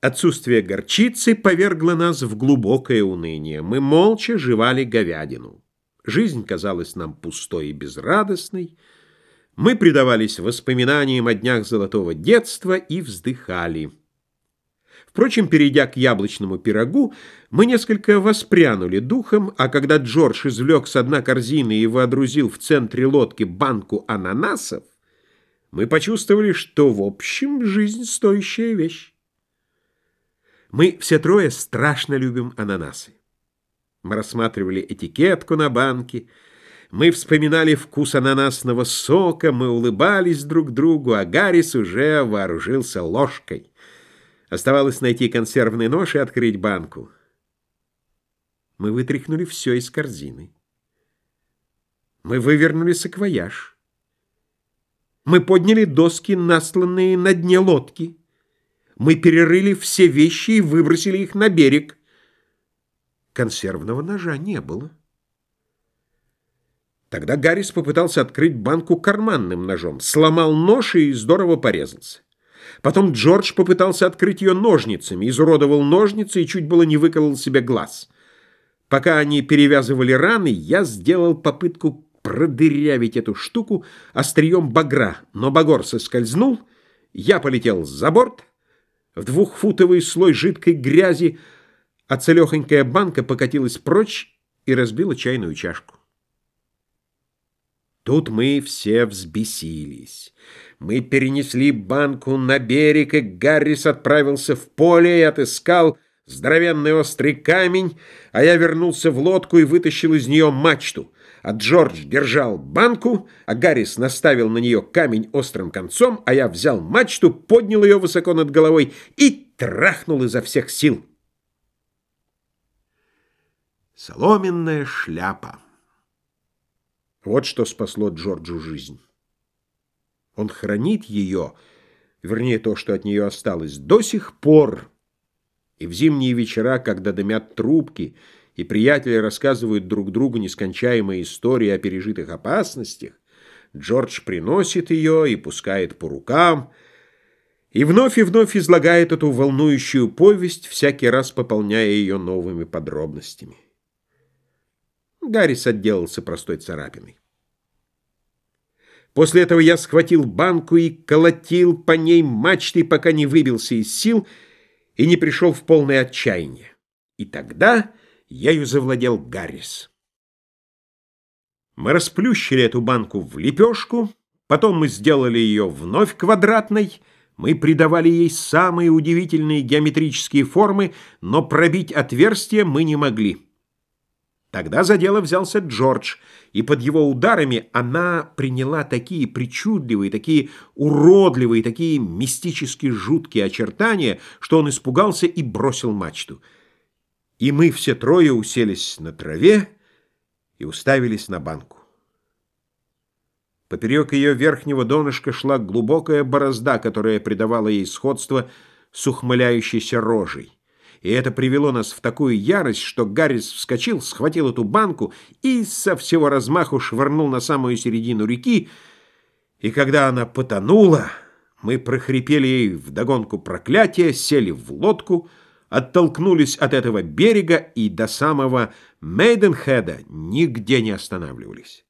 Отсутствие горчицы повергло нас в глубокое уныние. Мы молча жевали говядину. Жизнь казалась нам пустой и безрадостной. Мы предавались воспоминаниям о днях золотого детства и вздыхали. Впрочем, перейдя к яблочному пирогу, мы несколько воспрянули духом, а когда Джордж извлек с дна корзины и водрузил в центре лодки банку ананасов, мы почувствовали, что в общем жизнь стоящая вещь. Мы все трое страшно любим ананасы. Мы рассматривали этикетку на банке, мы вспоминали вкус ананасного сока, мы улыбались друг другу, а Гаррис уже вооружился ложкой. Оставалось найти консервный нож и открыть банку. Мы вытряхнули все из корзины. Мы вывернули саквояж. Мы подняли доски, насланные на дне лодки. Мы перерыли все вещи и выбросили их на берег. Консервного ножа не было. Тогда Гаррис попытался открыть банку карманным ножом, сломал нож и здорово порезался. Потом Джордж попытался открыть ее ножницами, изуродовал ножницы и чуть было не выколол себе глаз. Пока они перевязывали раны, я сделал попытку продырявить эту штуку острием багра, но багор соскользнул, я полетел за борт, в двухфутовый слой жидкой грязи, а целехонькая банка покатилась прочь и разбила чайную чашку. Тут мы все взбесились. Мы перенесли банку на берег, и Гаррис отправился в поле и отыскал здоровенный острый камень, а я вернулся в лодку и вытащил из нее мачту. А Джордж держал банку, а Гаррис наставил на нее камень острым концом, а я взял мачту, поднял ее высоко над головой и трахнул изо всех сил. Соломенная шляпа. Вот что спасло Джорджу жизнь. Он хранит ее, вернее, то, что от нее осталось, до сих пор. И в зимние вечера, когда дымят трубки, и приятели рассказывают друг другу нескончаемые истории о пережитых опасностях, Джордж приносит ее и пускает по рукам, и вновь и вновь излагает эту волнующую повесть, всякий раз пополняя ее новыми подробностями. Гаррис отделался простой царапиной. После этого я схватил банку и колотил по ней мачтой, пока не выбился из сил и не пришел в полное отчаяние. И тогда ею завладел Гаррис. Мы расплющили эту банку в лепешку, потом мы сделали ее вновь квадратной, мы придавали ей самые удивительные геометрические формы, но пробить отверстие мы не могли. Тогда за дело взялся Джордж, и под его ударами она приняла такие причудливые, такие уродливые, такие мистически жуткие очертания, что он испугался и бросил мачту. И мы все трое уселись на траве и уставились на банку. Поперек ее верхнего донышка шла глубокая борозда, которая придавала ей сходство с ухмыляющейся рожей. И это привело нас в такую ярость, что Гаррис вскочил, схватил эту банку и со всего размаху швырнул на самую середину реки, и когда она потонула, мы прохрипели ей вдогонку проклятия, сели в лодку, оттолкнулись от этого берега и до самого Мейденхеда нигде не останавливались.